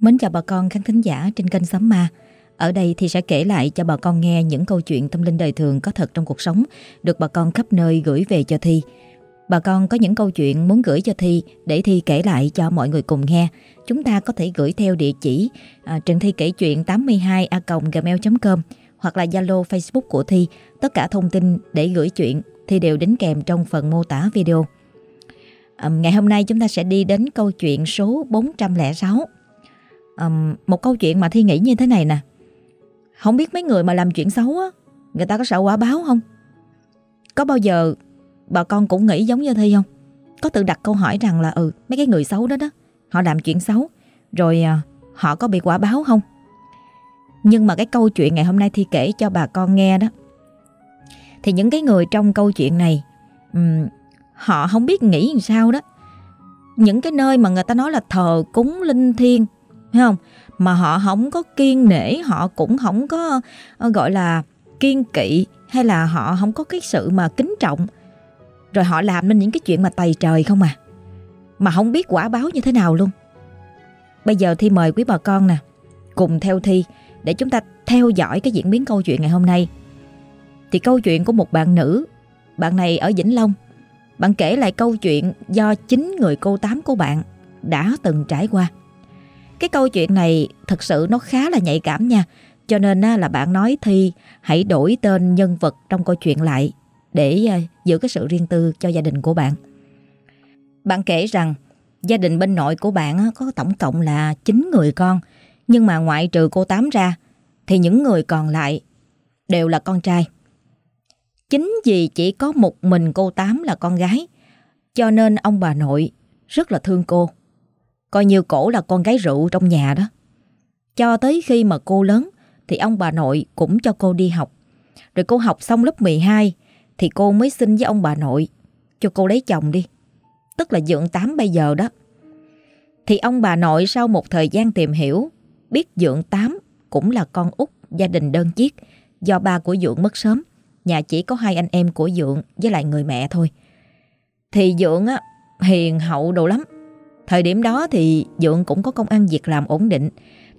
Mến chào bà con khán thính giả trên kênh Sấm Ma. Ở đây thì sẽ kể lại cho bà con nghe những câu chuyện tâm linh đời thường có thật trong cuộc sống được bà con khắp nơi gửi về cho Thi. Bà con có những câu chuyện muốn gửi cho Thi để Thi kể lại cho mọi người cùng nghe. Chúng ta có thể gửi theo địa chỉ à, Trần Thi kể chuyện 82 a gmail.com hoặc là Zalo Facebook của Thi. Tất cả thông tin để gửi chuyện thì đều đính kèm trong phần mô tả video. À, ngày hôm nay chúng ta sẽ đi đến câu chuyện số 406 um, Một câu chuyện mà Thi nghĩ như thế này nè. Không biết mấy người mà làm chuyện xấu á Người ta có sợ quả báo không? Có bao giờ Bà con cũng nghĩ giống như Thi không? Có tự đặt câu hỏi rằng là ừ Mấy cái người xấu đó đó Họ làm chuyện xấu Rồi uh, họ có bị quả báo không? Nhưng mà cái câu chuyện ngày hôm nay Thi kể cho bà con nghe đó Thì những cái người trong câu chuyện này um, Họ không biết nghĩ làm sao đó. Những cái nơi mà người ta nói là thờ cúng linh thiêng phải không? Mà họ không có kiên nể, họ cũng không có ờ, gọi là kiên kỵ hay là họ không có cái sự mà kính trọng. Rồi họ làm nên những cái chuyện mà tày trời không à. Mà không biết quả báo như thế nào luôn. Bây giờ Thi mời quý bà con nè, cùng theo Thi để chúng ta theo dõi cái diễn biến câu chuyện ngày hôm nay. Thì câu chuyện của một bạn nữ, bạn này ở Vĩnh Long. Bạn kể lại câu chuyện do chính người cô tám của bạn đã từng trải qua. Cái câu chuyện này thật sự nó khá là nhạy cảm nha. Cho nên là bạn nói Thi, hãy đổi tên nhân vật trong câu chuyện lại để à, giữ cái sự riêng tư cho gia đình của bạn. Bạn kể rằng, gia đình bên nội của bạn có tổng cộng là 9 người con. Nhưng mà ngoại trừ cô Tám ra, thì những người còn lại đều là con trai. Chính vì chỉ có một mình cô Tám là con gái, cho nên ông bà nội rất là thương cô. Coi như cổ là con gái rượu trong nhà đó. Cho tới khi mà cô lớn thì ông bà nội cũng cho cô đi học. Rồi cô học xong lớp 12 thì cô mới xin với ông bà nội cho cô lấy chồng đi. Tức là dượng tám bây giờ đó. Thì ông bà nội sau một thời gian tìm hiểu biết dượng tám cũng là con út gia đình đơn chiếc do ba của dượng mất sớm. Nhà chỉ có hai anh em của dượng với lại người mẹ thôi. Thì dượng á, hiền hậu đồ lắm. Thời điểm đó thì Dượng cũng có công ăn việc làm ổn định.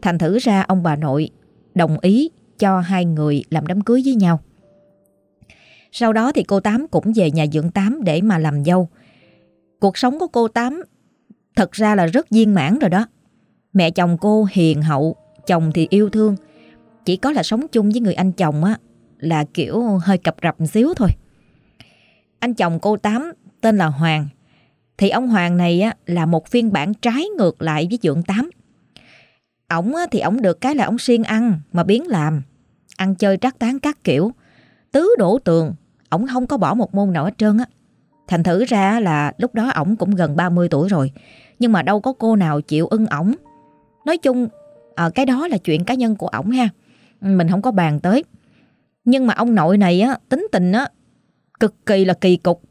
Thành thử ra ông bà nội đồng ý cho hai người làm đám cưới với nhau. Sau đó thì cô Tám cũng về nhà Dượng Tám để mà làm dâu. Cuộc sống của cô Tám thật ra là rất viên mãn rồi đó. Mẹ chồng cô hiền hậu, chồng thì yêu thương. Chỉ có là sống chung với người anh chồng á là kiểu hơi cập rập một xíu thôi. Anh chồng cô Tám tên là Hoàng thì ông Hoàng này á, là một phiên bản trái ngược lại với Dượng Tám. Ổng thì ổng được cái là ổng siêng ăn mà biến làm. Ăn chơi trắc tán các kiểu. Tứ đổ tường, ổng không có bỏ một môn nào hết trơn á. Thành thử ra là lúc đó ổng cũng gần 30 tuổi rồi. Nhưng mà đâu có cô nào chịu ưng ổng. Nói chung, à, cái đó là chuyện cá nhân của ổng ha. Mình không có bàn tới. Nhưng mà ông nội này á, tính tình á, cực kỳ là kỳ cục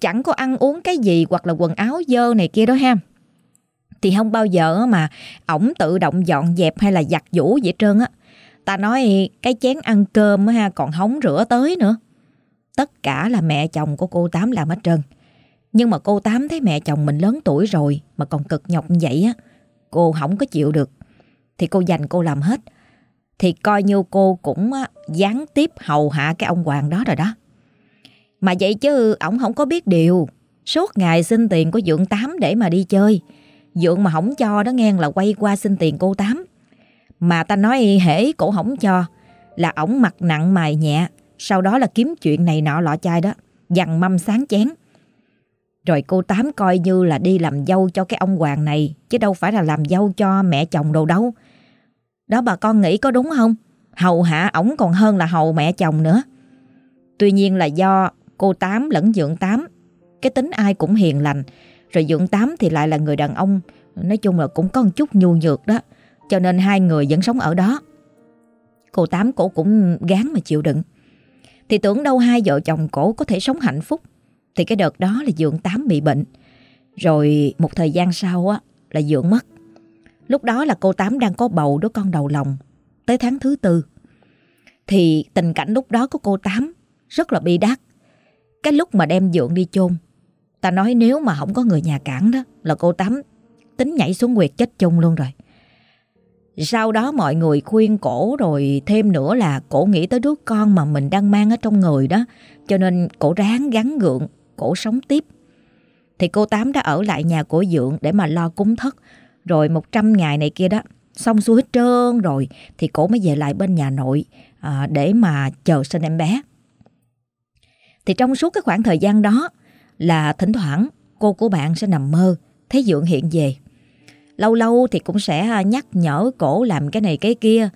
chẳng có ăn uống cái gì hoặc là quần áo dơ này kia đó ha. Thì không bao giờ mà ổng tự động dọn dẹp hay là giặt giũ gì hết trơn á. Ta nói cái chén ăn cơm ha, còn hóng rửa tới nữa. Tất cả là mẹ chồng của cô Tám làm hết trơn. Nhưng mà cô Tám thấy mẹ chồng mình lớn tuổi rồi mà còn cực nhọc như vậy á. Cô không có chịu được. Thì cô dành cô làm hết. Thì coi như cô cũng gián tiếp hầu hạ cái ông Hoàng đó rồi đó. Mà vậy chứ, ổng không có biết điều. Suốt ngày xin tiền của Dượng Tám để mà đi chơi. Dượng mà không cho đó nghe là quay qua xin tiền cô Tám. Mà ta nói hễ cổ không cho, Là ổng mặt nặng mày nhẹ. Sau đó là kiếm chuyện này nọ lọ chai đó, Dằn mâm sáng chén. Rồi cô Tám coi như là đi làm dâu cho cái ông Hoàng này, Chứ đâu phải là làm dâu cho mẹ chồng đồ đâu. Đó bà con nghĩ có đúng không? Hầu hạ ổng còn hơn là hầu mẹ chồng nữa. Tuy nhiên là do Cô Tám lẫn Dượng Tám. Cái tính ai cũng hiền lành, Rồi Dượng Tám thì lại là người đàn ông. Nói chung là cũng có một chút nhu nhược đó, Cho nên hai người vẫn sống ở đó. Cô Tám cổ cũng gán mà chịu đựng. Thì tưởng đâu hai vợ chồng cổ có thể sống hạnh phúc, Thì cái đợt đó là Dượng Tám bị bệnh. Rồi một thời gian sau á, là Dượng mất. Lúc đó là cô Tám đang có bầu đứa con đầu lòng, Tới tháng thứ tư. Thì tình cảnh lúc đó của cô Tám Rất là bi đát cái lúc mà đem dượng đi chôn Ta nói nếu mà không có người nhà cản đó Là cô Tám tính nhảy xuống quyệt chết chung luôn rồi. Sau đó mọi người khuyên cổ rồi thêm nữa là cổ nghĩ tới đứa con mà mình đang mang ở trong người đó. Cho nên cổ ráng gắn gượng, cổ sống tiếp. Thì cô Tám đã ở lại nhà của Dượng để mà lo cúng thất. Rồi 100 ngày này kia đó, xong xuôi hết trơn rồi thì cổ mới về lại bên nhà nội à, để mà chờ sinh em bé. Thì trong suốt cái khoảng thời gian đó là thỉnh thoảng cô của bạn sẽ nằm mơ, thấy Dượng hiện về. Lâu lâu thì cũng sẽ à, nhắc nhở cổ làm cái này cái kia.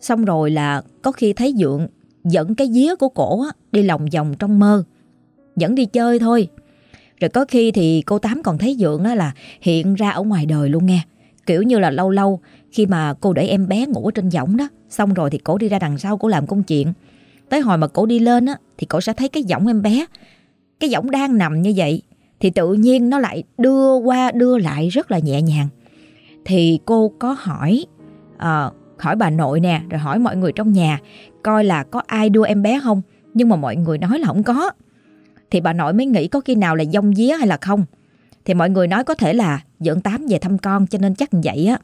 Xong rồi là có khi thấy Dượng dẫn cái día của cổ đi lòng vòng trong mơ. Dẫn đi chơi thôi. Rồi có khi thì cô Tám còn thấy Dượng đó là hiện ra ở ngoài đời luôn nghe. Kiểu như là lâu lâu khi mà cô để em bé ngủ trên võng đó. Xong rồi thì cổ đi ra đằng sau cổ làm công chuyện. Tới hồi mà cổ đi lên á thì cổ sẽ thấy cái giọng em bé. Cái giọng đang nằm như vậy thì tự nhiên nó lại đưa qua đưa lại rất là nhẹ nhàng. Thì cô có hỏi uh, hỏi bà nội nè rồi hỏi mọi người trong nhà coi là có ai đưa em bé không nhưng mà mọi người nói là không có thì bà nội mới nghĩ có khi nào là dông día hay là không thì mọi người nói có thể là dượng tám về thăm con cho nên chắc vậy á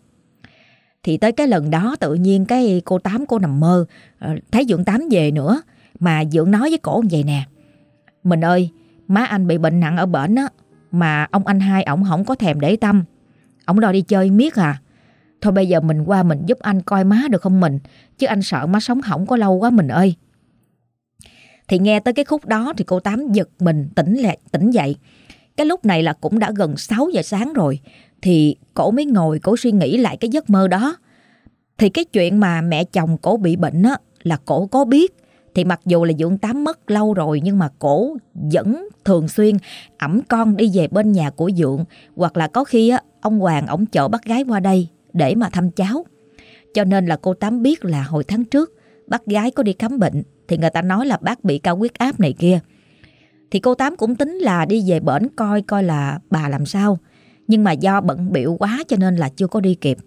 thì tới cái lần đó tự nhiên cái cô tám, cô nằm mơ ờ, thấy dượng tám về nữa, mà dượng nói với cổ vậy nè mình ơi, má anh bị bệnh nặng ở bệnh á, mà ông anh hai ổng không có thèm để tâm ổng đòi đi chơi miết à thôi bây giờ mình qua mình giúp anh coi má được không mình, chứ anh sợ má sống hỏng có lâu quá mình ơi thì nghe tới cái khúc đó thì cô Tám giật mình, tỉnh lại tỉnh dậy. Cái lúc này là cũng đã gần 6 giờ sáng rồi. Thì cổ mới ngồi cổ suy nghĩ lại cái giấc mơ đó. Thì cái chuyện mà mẹ chồng cổ bị bệnh á là cổ có biết. Thì mặc dù là dưỡng Tám mất lâu rồi nhưng mà cổ vẫn thường xuyên ẩm con đi về bên nhà của Dượng hoặc là có khi á, ông Hoàng ổng chở bác gái qua đây để mà thăm cháu. Cho nên là cô Tám biết là hồi tháng trước bác gái có đi khám bệnh thì người ta nói là bác bị cao huyết áp này kia. Thì cô Tám cũng tính là đi về bển coi coi là bà làm sao. Nhưng mà do bận biểu quá cho nên là chưa có đi kịp.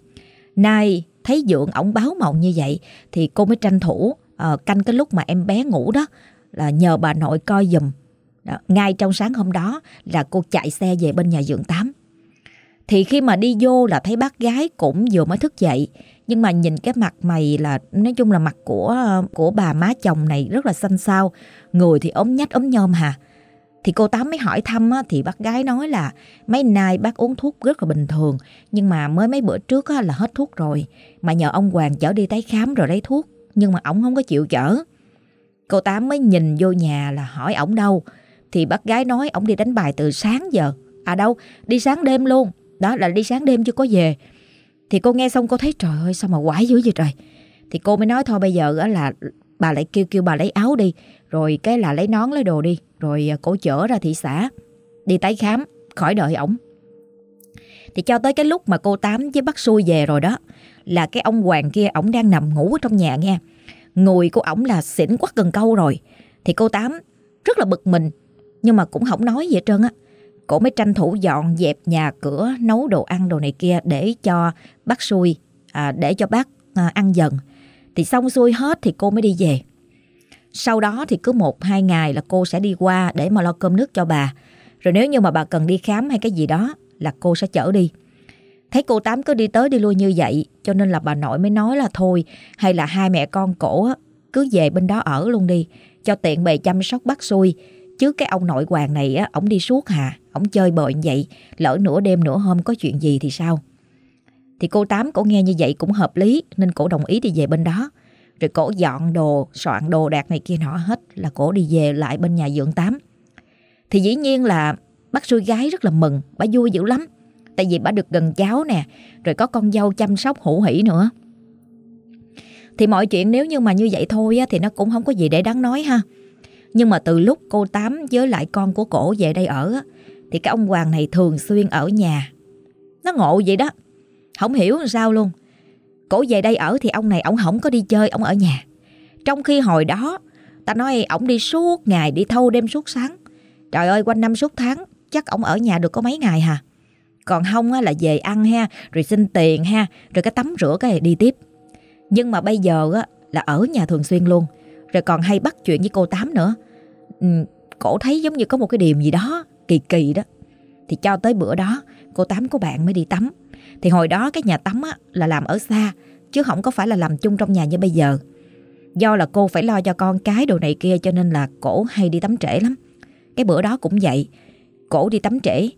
Nay thấy Dượng ổng báo mộng như vậy thì cô mới tranh thủ uh, canh cái lúc mà em bé ngủ đó là nhờ bà nội coi giùm. Đó, ngay trong sáng hôm đó là cô chạy xe về bên nhà Dượng Tám. Thì khi mà đi vô là thấy bác gái cũng vừa mới thức dậy nhưng mà nhìn cái mặt mày là nói chung là mặt của ờ, của bà má chồng này rất là xanh xao, người thì ốm nhách ốm nhôm hà. Thì cô Tám mới hỏi thăm á, thì bác gái nói là mấy nay bác uống thuốc rất là bình thường nhưng mà mới mấy bữa trước á, là hết thuốc rồi mà nhờ ông Hoàng chở đi tái khám rồi lấy thuốc nhưng mà ổng không có chịu chở. Cô Tám mới nhìn vô nhà là hỏi ổng đâu thì bác gái nói ổng đi đánh bài từ sáng giờ. À đâu, đi sáng đêm luôn. Đó là đi sáng đêm chưa có về. Thì cô nghe xong cô thấy trời ơi sao mà quái dữ vậy trời. Thì cô mới nói thôi bây giờ là bà lại kêu kêu bà lấy áo đi. Rồi cái là lấy nón lấy đồ đi. Rồi à, cổ chở ra thị xã. Đi tái khám khỏi đợi ổng. Thì cho tới cái lúc mà cô Tám với bác xui về rồi đó. Là cái ông Hoàng kia ổng đang nằm ngủ trong nhà nghe. Người của ổng là xỉn quắc gần câu rồi. Thì cô Tám rất là bực mình. Nhưng mà cũng không nói gì hết trơn á cổ mới tranh thủ dọn dẹp nhà cửa, nấu đồ ăn đồ này kia để cho bác xui, à, để cho bác à, ăn dần. Thì xong xuôi hết thì cô mới đi về. Sau đó thì cứ một hai ngày là cô sẽ đi qua để mà lo cơm nước cho bà. Rồi nếu như mà bà cần đi khám hay cái gì đó là cô sẽ chở đi. Thấy cô Tám cứ đi tới đi lui như vậy cho nên là bà nội mới nói là thôi hay là hai mẹ con cổ cứ về bên đó ở luôn đi cho tiện bề chăm sóc bác xui Chứ cái ông nội hoàng này á, ổng đi suốt hà, ổng chơi bời như vậy, lỡ nửa đêm nửa hôm có chuyện gì thì sao? Thì cô Tám cổ nghe như vậy cũng hợp lý nên cổ đồng ý đi về bên đó. Rồi cổ dọn đồ, soạn đồ đạc này kia nọ hết là cổ đi về lại bên nhà dưỡng Tám. Thì dĩ nhiên là bác xui gái rất là mừng, bà vui dữ lắm. Tại vì bà được gần cháu nè, rồi có con dâu chăm sóc hữu hỷ nữa. Thì mọi chuyện nếu như mà như vậy thôi á, thì nó cũng không có gì để đáng nói ha. Nhưng mà từ lúc cô Tám với lại con của cổ về đây ở Thì cái ông Hoàng này thường xuyên ở nhà Nó ngộ vậy đó Không hiểu làm sao luôn Cổ về đây ở thì ông này ổng không có đi chơi ổng ở nhà. Trong khi hồi đó Ta nói ổng đi suốt ngày Đi thâu đêm suốt sáng. Trời ơi quanh năm suốt tháng Chắc ổng ở nhà được có mấy ngày hả Còn không là về ăn ha Rồi xin tiền ha Rồi cái tắm rửa cái đi tiếp. Nhưng mà bây giờ là ở nhà thường xuyên luôn rồi còn hay bắt chuyện với cô Tám nữa. Ừ, Cổ thấy giống như có một cái điểm gì đó Kỳ kỳ đó. Thì cho tới bữa đó cô Tám của bạn mới đi tắm. Thì hồi đó cái nhà tắm á, là làm ở xa, chứ không có phải là làm chung trong nhà như bây giờ. Do là cô phải lo cho con cái đồ này kia cho nên là cổ hay đi tắm trễ lắm. Cái bữa đó cũng vậy, cổ đi tắm trễ.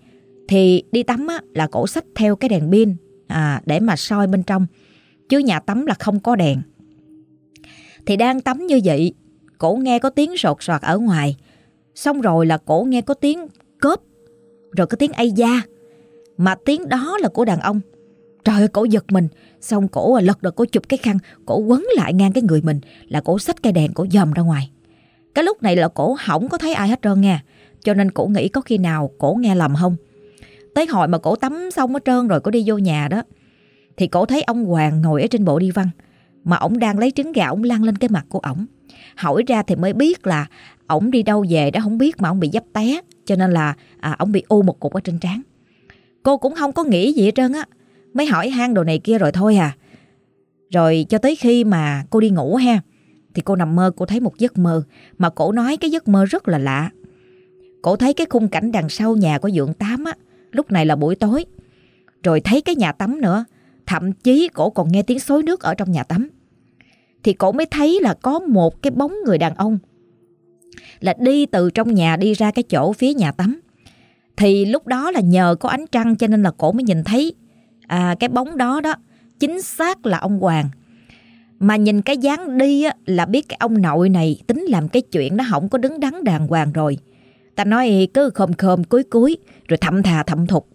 Thì đi tắm á, là cổ xách theo cái đèn pin à, để mà soi bên trong. Chứ nhà tắm là không có đèn. Thì đang tắm như vậy, cổ nghe có tiếng sột soạt ở ngoài. Xong rồi là cổ nghe có tiếng cớp, rồi có tiếng ây da. Mà tiếng đó là của đàn ông. Trời ơi, cổ giật mình. Xong cổ à, lật đật cổ chụp cái khăn, cổ quấn lại ngang cái người mình là cổ xách cây đèn cổ dòm ra ngoài. Cái lúc này là cổ không có thấy ai hết trơn nha. Cho nên cổ nghĩ có khi nào cổ nghe lầm không. Tới hồi mà cổ tắm xong hết trơn rồi cổ đi vô nhà đó. Thì cổ thấy ông Hoàng ngồi ở trên bộ đi văn. Mà ổng đang lấy trứng gà ổng lăn lên cái mặt của ổng. Hỏi ra thì mới biết là ổng đi đâu về đó không biết mà ổng bị dấp té. Cho nên là à, ổng bị u một cục ở trên trán. Cô cũng không có nghĩ gì hết trơn á. Mới hỏi hang đồ này kia rồi thôi à. Rồi cho tới khi mà cô đi ngủ ha. Thì cô nằm mơ, cô thấy một giấc mơ. Mà cổ nói cái giấc mơ rất là lạ. Cổ thấy cái khung cảnh đằng sau nhà của Dượng Tám á. Lúc này là buổi tối. Rồi thấy cái nhà tắm nữa. Thậm chí cổ còn nghe tiếng xối nước ở trong nhà tắm. Thì cổ mới thấy là có một cái bóng người đàn ông. Là đi từ trong nhà đi ra cái chỗ phía nhà tắm. Thì lúc đó là nhờ có ánh trăng cho nên là cổ mới nhìn thấy à, cái bóng đó đó chính xác là ông Hoàng. Mà nhìn cái dáng đi á, là biết cái ông nội này tính làm cái chuyện nó không có đứng đắn đàng hoàng rồi. Ta nói cứ khom khom cúi cúi rồi thậm thà thậm thục.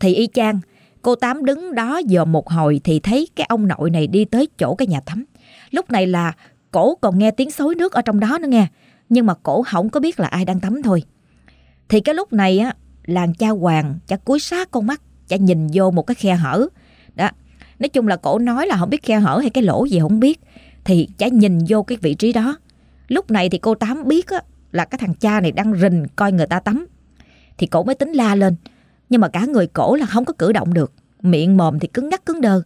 Thì y chang, cô Tám đứng đó giờ một hồi thì thấy cái ông nội này đi tới chỗ cái nhà tắm. Lúc này là cổ còn nghe tiếng xối nước ở trong đó nữa nghe. Nhưng mà cổ không có biết là ai đang tắm thôi. Thì cái lúc này á, làng cha Hoàng chả cúi sát con mắt, chả nhìn vô một cái khe hở. Đó, nói chung là cổ nói là không biết khe hở hay cái lỗ gì không biết. Thì chả nhìn vô cái vị trí đó. Lúc này thì cô Tám biết á, là cái thằng cha này đang rình coi người ta tắm. Thì cổ mới tính la lên. Nhưng mà cả người cổ là không có cử động được. Miệng mồm thì cứng ngắc cứng đơ.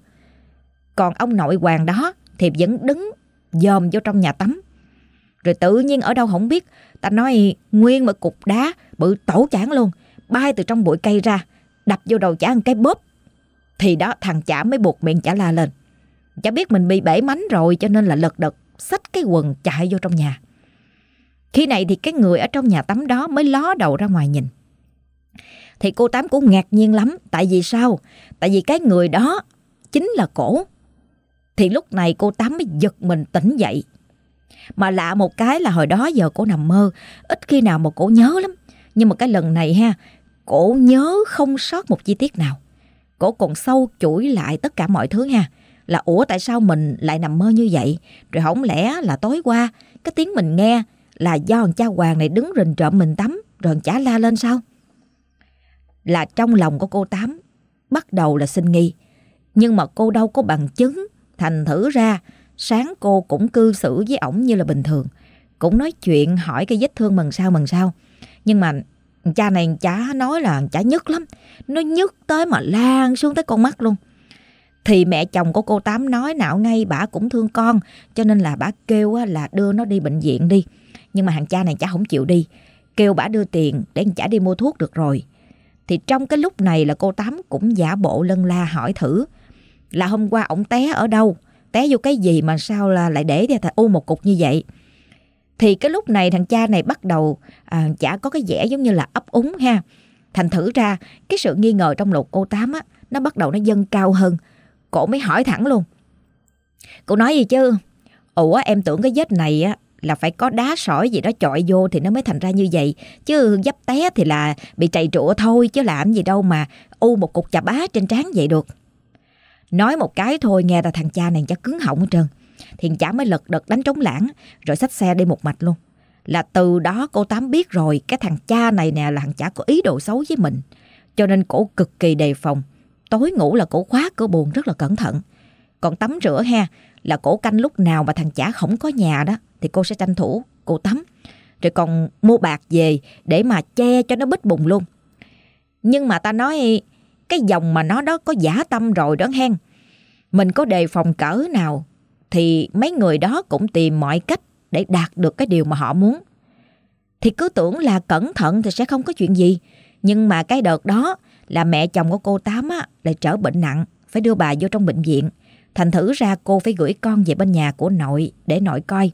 Còn ông nội hoàng đó thì vẫn đứng dòm vô trong nhà tắm. Rồi tự nhiên ở đâu không biết, ta nói nguyên một cục đá bự tổ chản luôn, bay từ trong bụi cây ra, đập vô đầu chả ăn cái bóp. Thì đó thằng chả mới buộc miệng chả la lên. Chả biết mình bị bể mánh rồi cho nên là lật đật xách cái quần chạy vô trong nhà. Khi này thì cái người ở trong nhà tắm đó mới ló đầu ra ngoài nhìn. Thì cô Tám cũng ngạc nhiên lắm. Tại vì sao? Tại vì cái người đó chính là cổ. Thì lúc này cô Tám mới giật mình tỉnh dậy. Mà lạ một cái là hồi đó giờ cổ nằm mơ, ít khi nào mà cổ nhớ lắm. Nhưng mà cái lần này ha, cổ nhớ không sót một chi tiết nào. Cổ còn sâu chuỗi lại tất cả mọi thứ ha. Là ủa tại sao mình lại nằm mơ như vậy? Rồi không lẽ là tối qua, cái tiếng mình nghe là do thằng cha Hoàng này đứng rình trộm mình tắm, rồi chả la lên sao? Là trong lòng của cô Tám bắt đầu là sinh nghi. Nhưng mà cô đâu có bằng chứng thành thử ra, sáng cô cũng cư xử với ổng như là bình thường. Cũng nói chuyện hỏi cái vết thương mần sao mần sao. Nhưng mà cha này chả nói là chả nhức lắm. Nó nhức tới mà lan xuống tới con mắt luôn. Thì mẹ chồng của cô Tám nói nào ngay bà cũng thương con. Cho nên là bà kêu là đưa nó đi bệnh viện đi. Nhưng mà thằng cha này chả không chịu đi. Kêu bà đưa tiền để chả đi mua thuốc được rồi. Thì trong cái lúc này là cô Tám cũng giả bộ lân la hỏi thử. Là hôm qua ổng té ở đâu? Té vô cái gì mà sao là lại để ra u một cục như vậy? Thì cái lúc này thằng cha này bắt đầu à, chả có cái vẻ giống như là ấp úng ha. Thành thử ra cái sự nghi ngờ trong lục cô Tám á, nó bắt đầu nó dâng cao hơn. Cổ mới hỏi thẳng luôn. Cô nói gì chứ? Ủa em tưởng cái vết này á là phải có đá sỏi gì đó chọi vô thì nó mới thành ra như vậy. Chứ dấp té thì là bị trầy trụa thôi chứ làm gì đâu mà u một cục chà bá trên trán vậy được. Nói một cái thôi nghe là thằng cha này chắc cứng họng hết trơn. Thì chả mới lật đật đánh trống lãng, rồi xách xe đi một mạch luôn. Là từ đó cô Tám biết rồi, cái thằng cha này nè là thằng chả có ý đồ xấu với mình. Cho nên cổ cực kỳ đề phòng. Tối ngủ là cổ khóa cửa buồn rất là cẩn thận. Còn tắm rửa ha, là cổ canh lúc nào mà thằng chả không có nhà đó, thì cô sẽ tranh thủ, cô tắm. Rồi còn mua bạc về để mà che cho nó bít bùng luôn. Nhưng mà ta nói, cái dòng mà nó đó có giả tâm rồi đó hen. Mình có đề phòng cỡ nào thì mấy người đó cũng tìm mọi cách để đạt được cái điều mà họ muốn. Thì cứ tưởng là cẩn thận thì sẽ không có chuyện gì. Nhưng mà cái đợt đó là mẹ chồng của cô Tám á, lại trở bệnh nặng, phải đưa bà vô trong bệnh viện. Thành thử ra cô phải gửi con về bên nhà của nội để nội coi.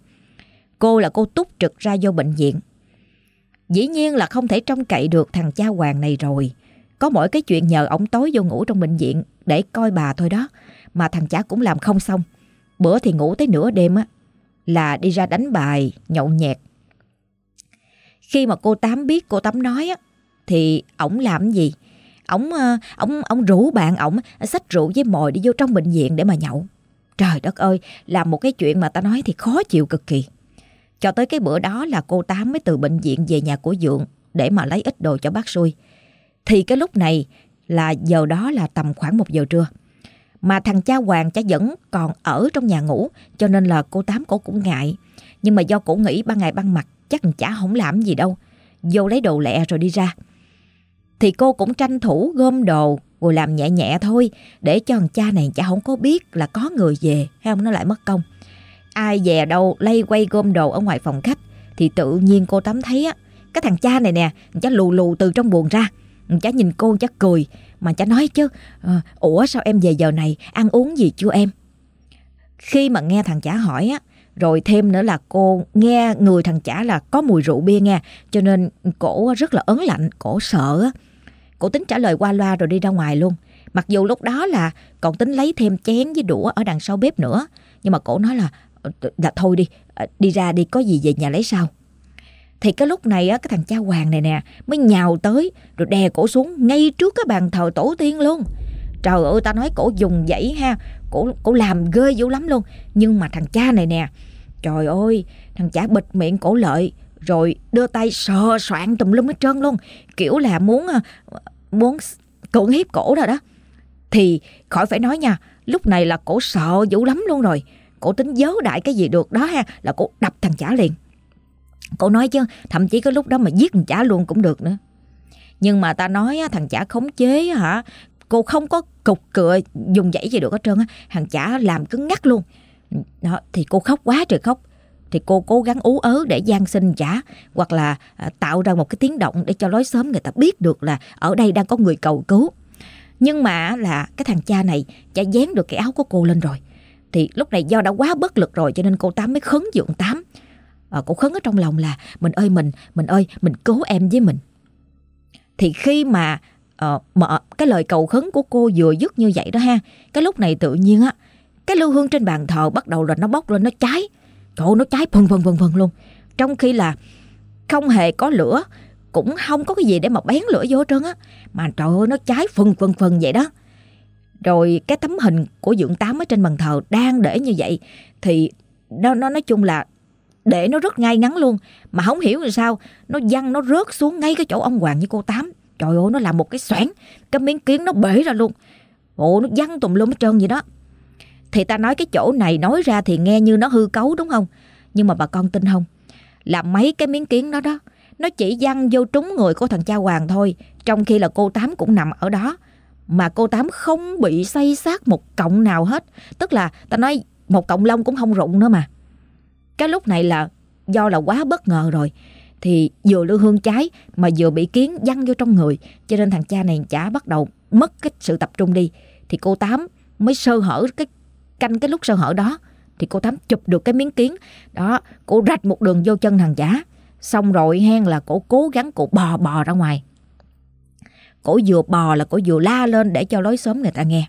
Cô là cô túc trực ra vô bệnh viện. Dĩ nhiên là không thể trông cậy được thằng cha hoàng này rồi. Có mỗi cái chuyện nhờ ổng tối vô ngủ trong bệnh viện để coi bà thôi đó. Mà thằng cha cũng làm không xong. Bữa thì ngủ tới nửa đêm á là đi ra đánh bài, nhậu nhẹt. Khi mà cô Tám biết cô Tám nói á thì ổng làm gì? Ổng ờ, ổng ổng rủ bạn ổng ờ, xách rượu với mồi đi vô trong bệnh viện để mà nhậu. Trời đất ơi, làm một cái chuyện mà ta nói thì khó chịu cực kỳ. Cho tới cái bữa đó là cô Tám mới từ bệnh viện về nhà của Dượng để mà lấy ít đồ cho bác xui. Thì cái lúc này là giờ đó là tầm khoảng một giờ trưa. Mà thằng cha Hoàng cha vẫn còn ở trong nhà ngủ cho nên là cô Tám cổ cũng ngại. Nhưng mà do cổ nghĩ ban ngày ban mặt chắc chả không làm gì đâu. Vô lấy đồ lẹ rồi đi ra. Thì cô cũng tranh thủ gom đồ rồi làm nhẹ nhẹ thôi để cho thằng cha này chả không có biết là có người về hay không nó lại mất công. Ai về đâu lay quay gom đồ ở ngoài phòng khách thì tự nhiên cô Tám thấy á cái thằng cha này nè, chả lù lù từ trong buồng ra. Chả nhìn cô chắc cười mà cha nói chứ. Ờ, ủa sao em về giờ này? Ăn uống gì chưa em? Khi mà nghe thằng chả hỏi á, Rồi thêm nữa là cô nghe người thằng chả là có mùi rượu bia nghe, Cho nên cổ rất là ớn lạnh, Cổ sợ á. Cổ tính trả lời qua loa rồi đi ra ngoài luôn. Mặc dù lúc đó là còn tính lấy thêm chén với đũa ở đằng sau bếp nữa, Nhưng mà cổ nói là ờ, là thôi đi ờ, Đi ra đi, có gì về nhà lấy sau thì cái lúc này á cái thằng cha hoàng này nè mới nhào tới rồi đè cổ xuống ngay trước cái bàn thờ tổ tiên luôn. Trời ơi ta nói cổ dùng dãy ha, cổ cổ làm ghê dữ lắm luôn. Nhưng mà thằng cha này nè, trời ơi, thằng cha bịt miệng cổ lợi rồi đưa tay sờ soạn tùm lum hết trơn luôn, kiểu là muốn à, muốn cưỡng hiếp cổ rồi đó. Thì khỏi phải nói nha, lúc này là cổ sợ dữ lắm luôn rồi. Cổ tính giấu đại cái gì được đó ha, là cổ đập thằng chả liền. Cô nói chứ thậm chí cái lúc đó mà giết thằng chả luôn cũng được nữa. Nhưng mà ta nói thằng chả khống chế hả Cô không có cục cựa dùng dãy gì được hết trơn á. Thằng chả làm cứng ngắt luôn. Đó, Thì cô khóc quá trời khóc. Thì cô cố gắng ú ớ để gian sinh chả Hoặc là à, tạo ra một cái tiếng động Để cho lối sớm người ta biết được là Ở đây đang có người cầu cứu. Nhưng mà là cái thằng cha này Chả dán được cái áo của cô lên rồi. Thì lúc này do đã quá bất lực rồi Cho nên cô Tám mới khấn dượng Tám à, Cũng khấn ở trong lòng là mình ơi mình mình ơi mình cứu em với mình. Thì khi mà ờ, à, mà cái lời cầu khấn của cô vừa dứt như vậy đó ha cái lúc này tự nhiên á cái lưu hương trên bàn thờ bắt đầu là nó bốc lên nó cháy. Cậu nó cháy phần phần phần phần luôn. Trong khi là không hề có lửa cũng không có cái gì để mà bén lửa vô trơn á mà trời ơi nó cháy phần phần phần vậy đó. Rồi cái tấm hình của dượng tám ở trên bàn thờ đang để như vậy thì nó nó nói chung là để nó rất ngay ngắn luôn. Mà không hiểu làm sao, nó văng, nó rớt xuống ngay cái chỗ ông hoàng với cô tám. Trời ơi, nó làm một cái xoảng. Cái miếng kiến nó bể ra luôn. Ồ, nó văng tùm lum hết trơn vậy đó. Thì ta nói cái chỗ này nói ra thì nghe như nó hư cấu, đúng không? Nhưng mà bà con tin không? Là mấy cái miếng kiến đó đó, nó chỉ văng vô trúng người của thằng cha hoàng thôi, trong khi là cô tám cũng nằm ở đó. Mà cô tám không bị xây sát một cọng nào hết. Tức là, ta nói một cọng lông cũng không rụng nữa mà cái lúc này là do là quá bất ngờ rồi. Thì vừa lưu hương cháy mà vừa bị kiến văng vô trong người. Cho nên thằng cha này chả bắt đầu mất cái sự tập trung đi. Thì cô tám mới sơ hở cái canh cái lúc sơ hở đó. Thì cô tám chụp được cái miếng kiến. Đó, cô rạch một đường vô chân thằng chả. Xong rồi hen là cổ cố gắng cổ bò bò ra ngoài. Cổ vừa bò là cổ vừa la lên để cho lối sớm người ta nghe.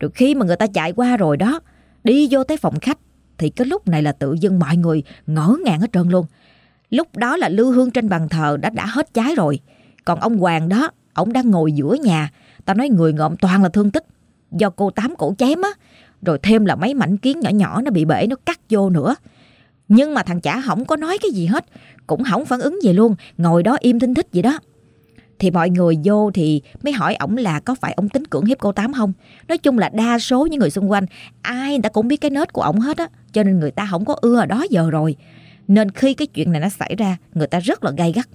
Rồi khi mà người ta chạy qua rồi đó, đi vô tới phòng khách thì cái lúc này là tự dưng mọi người ngỡ ngàng hết trơn luôn. Lúc đó là lưu hương trên bàn thờ đã đã hết cháy rồi. Còn ông Hoàng đó, ông đang ngồi giữa nhà. Tao nói người ngộm toàn là thương tích. Do cô tám cổ chém á. Rồi thêm là mấy mảnh kiến nhỏ nhỏ nó bị bể nó cắt vô nữa. Nhưng mà thằng chả không có nói cái gì hết. Cũng không phản ứng gì luôn. Ngồi đó im thinh thích vậy đó. Thì mọi người vô thì mới hỏi ổng là có phải ông tính cưỡng hiếp cô Tám không? Nói chung là đa số những người xung quanh, ai người ta cũng biết cái nết của ổng hết á. Cho nên người ta không có ưa ở đó giờ rồi. Nên khi cái chuyện này nó xảy ra, người ta rất là gay gắt.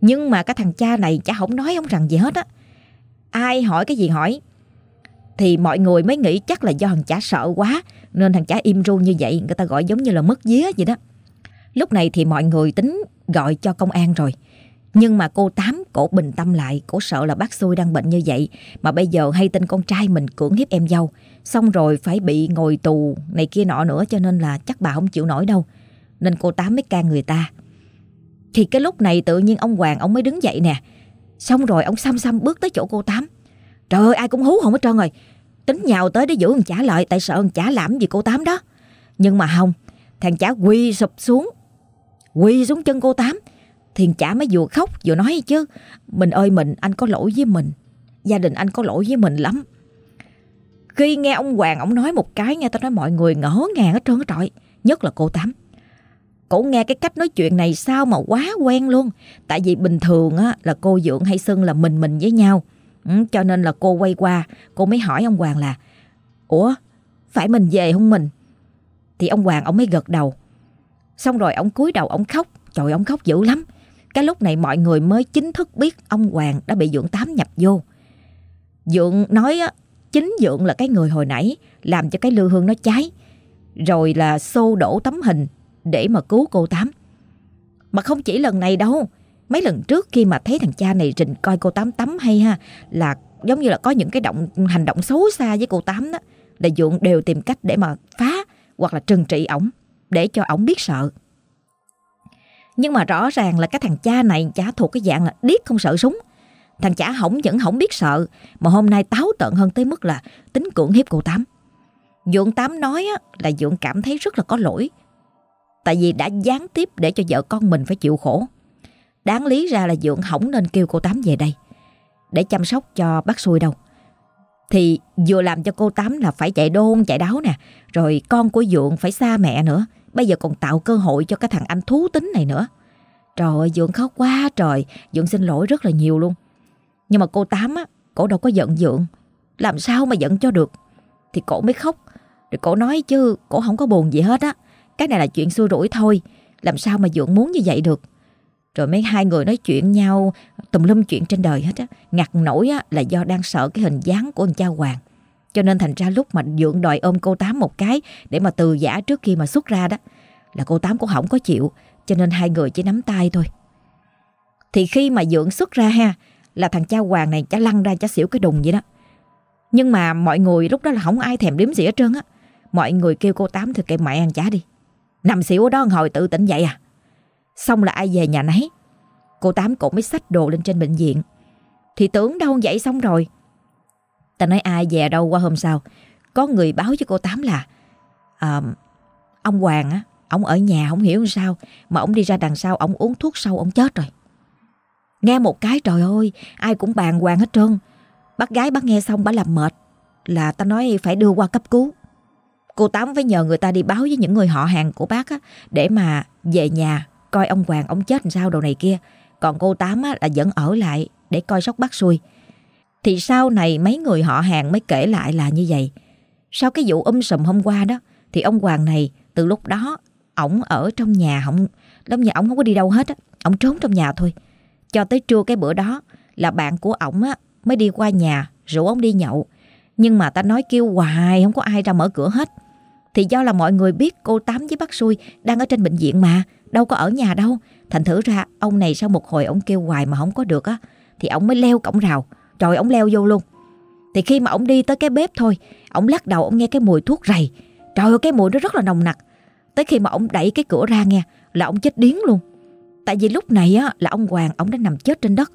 Nhưng mà cái thằng cha này chả không nói ông rằng gì hết á. Ai hỏi cái gì hỏi thì mọi người mới nghĩ chắc là do thằng chả sợ quá, nên thằng chả im ru như vậy, người ta gọi giống như là mất vía vậy đó lúc này thì mọi người tính gọi cho công an rồi nhưng mà cô Tám cổ bình tâm lại, cổ sợ là bác xui đang bệnh như vậy. Mà bây giờ hay tin con trai mình cưỡng hiếp em dâu. Xong rồi phải bị ngồi tù này kia nọ nữa cho nên là chắc bà không chịu nổi đâu. Nên cô Tám mới can người ta. Thì cái lúc này tự nhiên ông Hoàng ông mới đứng dậy nè. Xong rồi ông xăm xăm bước tới chỗ cô Tám. Trời ơi ai cũng hú hồn hết trơn rồi. Tính nhào tới để giữ thằng trả lợi tại sợ thằng trả làm gì cô Tám đó. Nhưng mà không, thằng trả quỳ sụp xuống. Quỳ xuống chân cô Tám. Thiền trả mới vừa khóc vừa nói chứ. Mình ơi mình, anh có lỗi với mình. Gia đình anh có lỗi với mình lắm. Khi nghe ông Hoàng ông nói một cái nghe tao nói mọi người ngỡ ngàng hết trơn hết trọi. Nhất là cô Tám. Cổ nghe cái cách nói chuyện này sao mà quá quen luôn. Tại vì bình thường á, là cô Dượng hay xưng là mình mình với nhau. Ừ, cho nên là cô quay qua, cô mới hỏi ông Hoàng là Ủa, phải mình về không mình? Thì ông Hoàng ông mới gật đầu. Xong rồi ông cúi đầu ông khóc. Trời ông khóc dữ lắm. Cái lúc này mọi người mới chính thức biết ông Hoàng đã bị Dượng Tám nhập vô. Dượng nói á, chính Dượng là cái người hồi nãy làm cho cái lư hương nó cháy. Rồi là xô đổ tấm hình để mà cứu cô Tám. Mà không chỉ lần này đâu. Mấy lần trước khi mà thấy thằng cha này rình coi cô Tám tắm hay ha là giống như là có những cái động hành động xấu xa với cô Tám đó là Dượng đều tìm cách để mà phá hoặc là trừng trị ổng để cho ổng biết sợ. Nhưng mà rõ ràng là cái thằng cha này chả thuộc cái dạng là điếc không sợ súng. Thằng chả hỏng vẫn hỏng biết sợ, mà hôm nay táo tợn hơn tới mức là tính cưỡng hiếp cô Tám. Dượng Tám nói là Dượng cảm thấy rất là có lỗi. Tại vì đã gián tiếp để cho vợ con mình phải chịu khổ. Đáng lý ra là Dượng hỏng nên kêu cô Tám về đây, để chăm sóc cho bác xui đâu. Thì vừa làm cho cô Tám là phải chạy đôn chạy đáo nè, rồi con của Dượng phải xa mẹ nữa. Bây giờ còn tạo cơ hội cho cái thằng anh thú tính này nữa. Trời ơi, Dượng khóc quá trời, Dượng xin lỗi rất là nhiều luôn. Nhưng mà cô Tám á, cổ đâu có giận Dượng. Làm sao mà giận cho được. Thì cổ mới khóc. Rồi cổ nói chứ, cổ không có buồn gì hết á. Cái này là chuyện xui rủi thôi. Làm sao mà Dượng muốn như vậy được. Rồi mấy hai người nói chuyện nhau tùm lum chuyện trên đời hết á. Ngặt nổi á, là do đang sợ cái hình dáng của anh cha Hoàng. Cho nên thành ra lúc mà Dượng đòi ôm cô Tám một cái để mà từ giả trước khi mà xuất ra đó là cô Tám cũng không có chịu cho nên hai người chỉ nắm tay thôi. Thì khi mà Dượng xuất ra ha là thằng cha Hoàng này chả lăn ra chả xỉu cái đùng vậy đó. Nhưng mà mọi người lúc đó là không ai thèm đếm gì hết trơn á. Mọi người kêu cô Tám thì kệ mẹ ăn chả đi. Nằm xỉu ở đó hồi tự tỉnh dậy à. Xong là ai về nhà nấy. Cô Tám cũng mới xách đồ lên trên bệnh viện. Thì tưởng đâu vậy xong rồi Ta nói ai về đâu qua hôm sau Có người báo cho cô Tám là à, Ông Hoàng á Ông ở nhà không hiểu sao Mà ông đi ra đằng sau ông uống thuốc sâu ông chết rồi Nghe một cái trời ơi Ai cũng bàn hoàng hết trơn Bác gái bác nghe xong bà làm mệt Là ta nói phải đưa qua cấp cứu Cô Tám phải nhờ người ta đi báo với những người họ hàng của bác á, Để mà về nhà Coi ông Hoàng ông chết làm sao đồ này kia Còn cô Tám á, là vẫn ở lại Để coi sóc bác xuôi. thì sau này mấy người họ hàng mới kể lại là như vậy. Sau cái vụ um sùm hôm qua đó, thì ông Hoàng này từ lúc đó, ổng ở trong nhà, ổng lâm nhà ổng không có đi đâu hết á, ổng trốn trong nhà thôi. Cho tới trưa cái bữa đó là bạn của ổng á mới đi qua nhà rủ ổng đi nhậu. Nhưng mà ta nói kêu hoài không có ai ra mở cửa hết. Thì do là mọi người biết cô Tám với bác Xui đang ở trên bệnh viện mà, đâu có ở nhà đâu. Thành thử ra ông này sau một hồi ông kêu hoài mà không có được á, thì ông mới leo cổng rào. Trời ông leo vô luôn. Thì khi mà ông đi tới cái bếp thôi ông lắc đầu ông nghe cái mùi thuốc rầy. Trời ơi cái mùi nó rất là nồng nặc. Tới khi mà ông đẩy cái cửa ra nghe Là ông chết điếng luôn. Tại vì lúc này á là ông Hoàng ông đã nằm chết trên đất.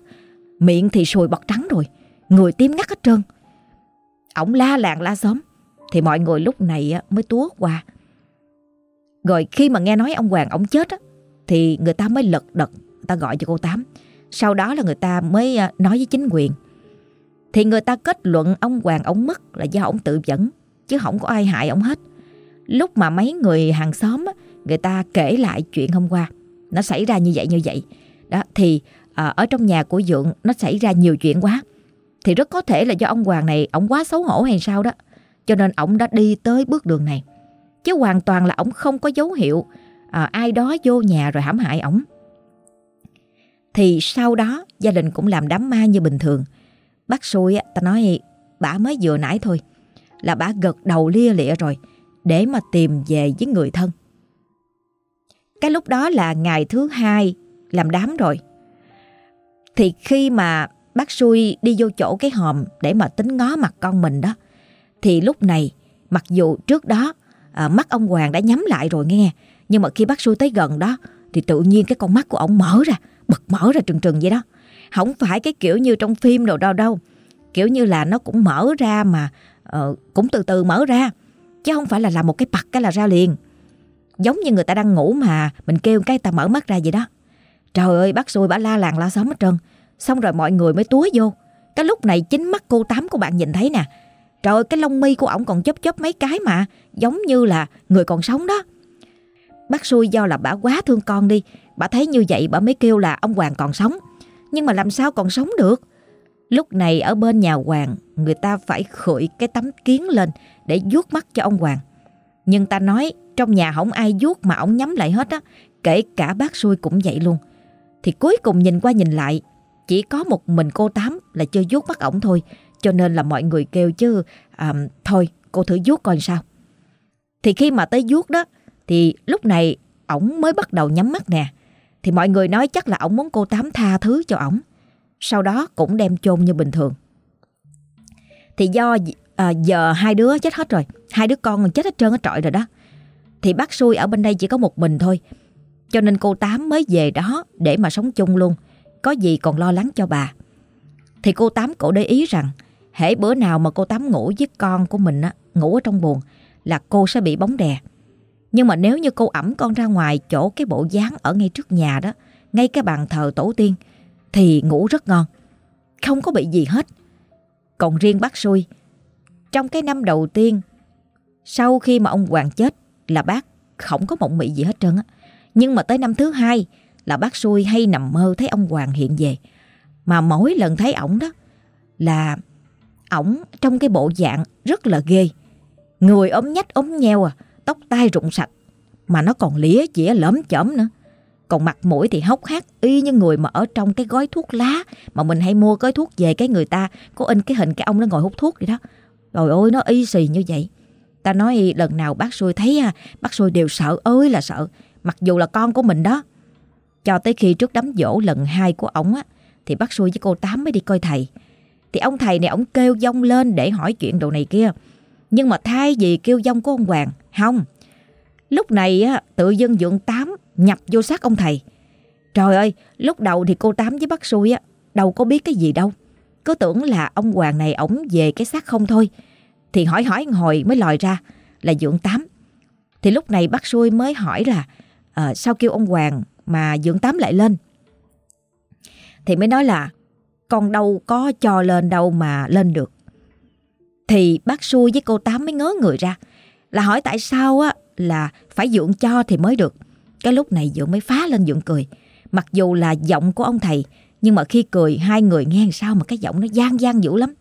Miệng thì sùi bọt trắng rồi Người tím ngắt hết trơn. Ông la làng la xóm Thì mọi người lúc này mới túa qua. Rồi khi mà nghe nói ông Hoàng ông chết á thì người ta mới lật đật người ta gọi cho cô Tám. Sau đó là người ta mới à, nói với chính quyền. Thì người ta kết luận ông Hoàng ông mất là do ông tự dẫn Chứ không có ai hại ông hết. Lúc mà mấy người hàng xóm Người ta kể lại chuyện hôm qua Nó xảy ra như vậy như vậy. Đó Thì à, ở trong nhà của Dượng Nó xảy ra nhiều chuyện quá. Thì rất có thể là do ông Hoàng này Ông quá xấu hổ hay sao đó Cho nên ông đã đi tới bước đường này. Chứ hoàn toàn là ông không có dấu hiệu à, Ai đó vô nhà rồi hãm hại ổng Thì sau đó gia đình cũng làm đám ma như bình thường Bác xui á, ta nói bà mới vừa nãy thôi là bà gật đầu lia lịa rồi để mà tìm về với người thân. Cái lúc đó là ngày thứ hai làm đám rồi. Thì khi mà bác xui đi vô chỗ cái hòm để mà tính ngó mặt con mình đó thì lúc này mặc dù trước đó à, mắt ông Hoàng đã nhắm lại rồi nghe nhưng mà khi bác xui tới gần đó thì tự nhiên cái con mắt của ông mở ra bật mở ra trừng trừng vậy đó. Không phải cái kiểu như trong phim đồ đâu đâu. Kiểu như là nó cũng mở ra mà uh, cũng từ từ mở ra. Chứ không phải là làm một cái bật cái là ra liền. Giống như người ta đang ngủ mà mình kêu cái ta mở mắt ra vậy đó. Trời ơi bác xui bà la làng la xóm hết trơn. Xong rồi mọi người mới túi vô. Cái lúc này chính mắt cô tám của bạn nhìn thấy nè. Trời ơi cái lông mi của ổng còn chớp chớp mấy cái mà giống như là người còn sống đó bác xui do là bà quá thương con đi. Bà thấy như vậy bà mới kêu là ông Hoàng còn sống. Nhưng mà làm sao còn sống được? Lúc này ở bên nhà Hoàng Người ta phải khởi cái tấm kiến lên Để vuốt mắt cho ông Hoàng. Nhưng ta nói trong nhà không ai vuốt Mà ông nhắm lại hết á Kể cả bác xui cũng vậy luôn. Thì cuối cùng nhìn qua nhìn lại Chỉ có một mình cô Tám là chưa vuốt mắt ổng thôi. Cho nên là mọi người kêu chứ à, Thôi cô thử vuốt coi sao. Thì khi mà tới vuốt đó thì lúc này ổng mới bắt đầu nhắm mắt nè Thì mọi người nói chắc là ổng muốn cô Tám tha thứ cho ổng sau đó cũng đem chôn như bình thường. Thì do à, giờ hai đứa chết hết rồi, hai đứa con chết hết trơn hết trọi rồi đó. Thì bác xui ở bên đây chỉ có một mình thôi. Cho nên cô Tám mới về đó để mà sống chung luôn. Có gì còn lo lắng cho bà. Thì cô Tám cổ để ý rằng hễ bữa nào mà cô Tám ngủ với con của mình á, ngủ ở trong buồn là cô sẽ bị bóng đè. Nhưng mà nếu như cô ẩm con ra ngoài chỗ cái bộ dáng ở ngay trước nhà đó, ngay cái bàn thờ tổ tiên, thì ngủ rất ngon. Không có bị gì hết. Còn riêng bác xui, trong cái năm đầu tiên, sau khi mà ông Hoàng chết là bác không có mộng mị gì hết trơn á. Nhưng mà tới năm thứ hai là bác xui hay nằm mơ thấy ông Hoàng hiện về. Mà mỗi lần thấy ổng đó là ổng trong cái bộ dạng rất là ghê. Người ốm nhách ốm nheo à, tóc tai rụng sạch. Mà nó còn lía chĩa lõm chấm nữa. Còn mặt mũi thì hốc hác y như người mà ở trong cái gói thuốc lá mà mình hay mua gói thuốc về cái người ta có in cái hình cái ông nó ngồi hút thuốc vậy đó. Rồi ôi nó y xì như vậy. Ta nói lần nào bác xôi thấy à, bác xôi đều sợ ơi là sợ. Mặc dù là con của mình đó. Cho tới khi trước đám dỗ lần hai của ông á, thì bác xôi với cô Tám mới đi coi thầy. Thì ông thầy này ông kêu dông lên để hỏi chuyện đồ này kia. Nhưng mà thay vì kêu dông của ông Hoàng, không. Lúc này tự dân dượng Tám nhập vô xác ông thầy. Trời ơi, lúc đầu thì cô Tám với bác xui á, đâu có biết cái gì đâu. Cứ tưởng là ông Hoàng này ổng về cái xác không thôi. Thì hỏi hỏi hồi mới lòi ra là Dượng Tám. Thì lúc này bác xui mới hỏi là à, sao kêu ông Hoàng mà Dượng Tám lại lên. Thì mới nói là con đâu có cho lên đâu mà lên được. Thì bác xui với cô Tám mới ngớ người ra là hỏi tại sao á là phải Dượng cho thì mới được. Cái lúc này Dượng mới phá lên Dượng cười. Mặc dù là giọng của ông thầy, nhưng mà khi cười hai người nghe sao mà cái giọng nó gian gian dữ lắm.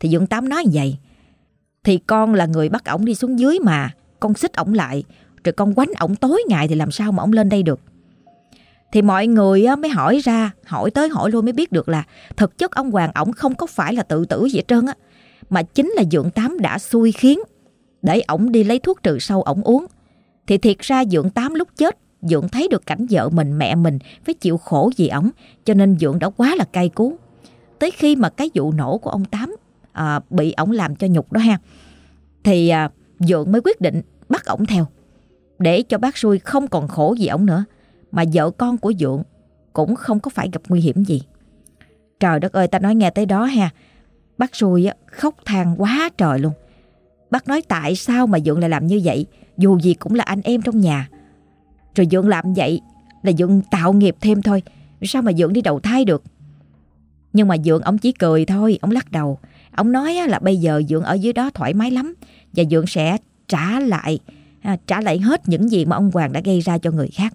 Thì Dượng Tám nói vậy. Thì con là người bắt ổng đi xuống dưới mà, con xích ổng lại, rồi con quánh ổng tối ngày thì làm sao mà ổng lên đây được. Thì mọi người mới hỏi ra, hỏi tới hỏi luôn mới biết được là thực chất ông Hoàng ổng không có phải là tự tử gì hết trơn á. Mà chính là Dượng Tám đã xui khiến để ổng đi lấy thuốc trừ sâu ổng uống. Thì thiệt ra Dượng Tám lúc chết Dượng thấy được cảnh vợ mình mẹ mình phải chịu khổ vì ổng cho nên Dượng đã quá là cay cú. Tới khi mà cái vụ nổ của ông Tám à, bị ổng làm cho nhục đó ha thì à, Dượng mới quyết định bắt ổng theo để cho bác xui không còn khổ vì ổng nữa mà vợ con của Dượng cũng không có phải gặp nguy hiểm gì. Trời đất ơi ta nói nghe tới đó ha bác xui khóc than quá trời luôn. Bác nói tại sao mà Dượng lại làm như vậy dù gì cũng là anh em trong nhà rồi Dượng làm vậy là Dượng tạo nghiệp thêm thôi. Sao mà Dượng đi đầu thai được? Nhưng mà Dượng ông chỉ cười thôi, ông lắc đầu. Ông nói là bây giờ Dượng ở dưới đó thoải mái lắm và Dượng sẽ trả lại à, trả lại hết những gì mà ông Hoàng đã gây ra cho người khác.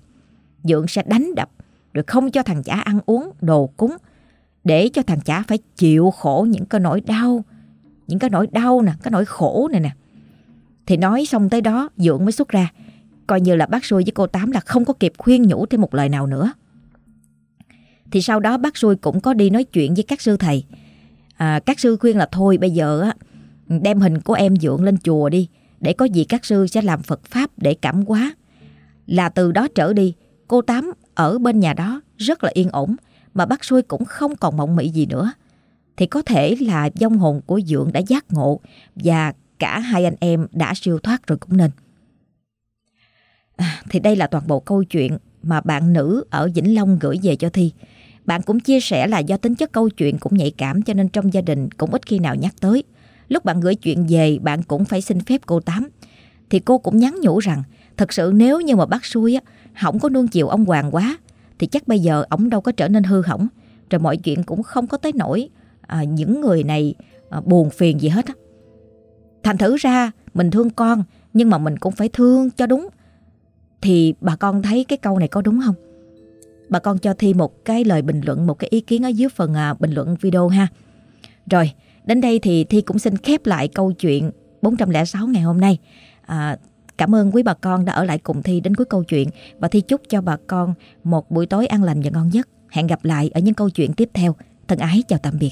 Dượng sẽ đánh đập rồi không cho thằng chả ăn uống đồ cúng để cho thằng chả phải chịu khổ những cái nỗi đau những cái nỗi đau nè, cái nỗi khổ này nè. Thì nói xong tới đó Dượng mới xuất ra Coi như là bác xui với cô Tám là không có kịp khuyên nhủ thêm một lời nào nữa. Thì sau đó bác xui cũng có đi nói chuyện với các sư thầy. À, các sư khuyên là thôi bây giờ á đem hình của em dượng lên chùa đi để có gì các sư sẽ làm Phật Pháp để cảm hóa. Là từ đó trở đi cô Tám ở bên nhà đó rất là yên ổn mà bác xui cũng không còn mộng mị gì nữa. Thì có thể là vong hồn của Dượng đã giác ngộ và cả hai anh em đã siêu thoát rồi cũng nên. À, thì đây là toàn bộ câu chuyện mà bạn nữ ở Vĩnh Long gửi về cho Thi. Bạn cũng chia sẻ là do tính chất câu chuyện cũng nhạy cảm cho nên trong gia đình cũng ít khi nào nhắc tới. Lúc bạn gửi chuyện về bạn cũng phải xin phép cô Tám. Thì cô cũng nhắn nhủ rằng thật sự nếu như mà bác xui á, không có nuông chiều ông Hoàng quá thì chắc bây giờ ổng đâu có trở nên hư hỏng. Rồi mọi chuyện cũng không có tới nổi à, những người này à, buồn phiền gì hết á. Thành thử ra mình thương con nhưng mà mình cũng phải thương cho đúng. Thì bà con thấy cái câu này có đúng không? Bà con cho Thi một cái lời bình luận, một cái ý kiến ở dưới phần à, bình luận video ha. Rồi, đến đây thì Thi cũng xin khép lại câu chuyện 406 ngày hôm nay. À, cảm ơn quý bà con đã ở lại cùng Thi đến cuối câu chuyện và Thi chúc cho bà con một buổi tối an lành và ngon giấc. Hẹn gặp lại ở những câu chuyện tiếp theo. Thân ái, chào tạm biệt.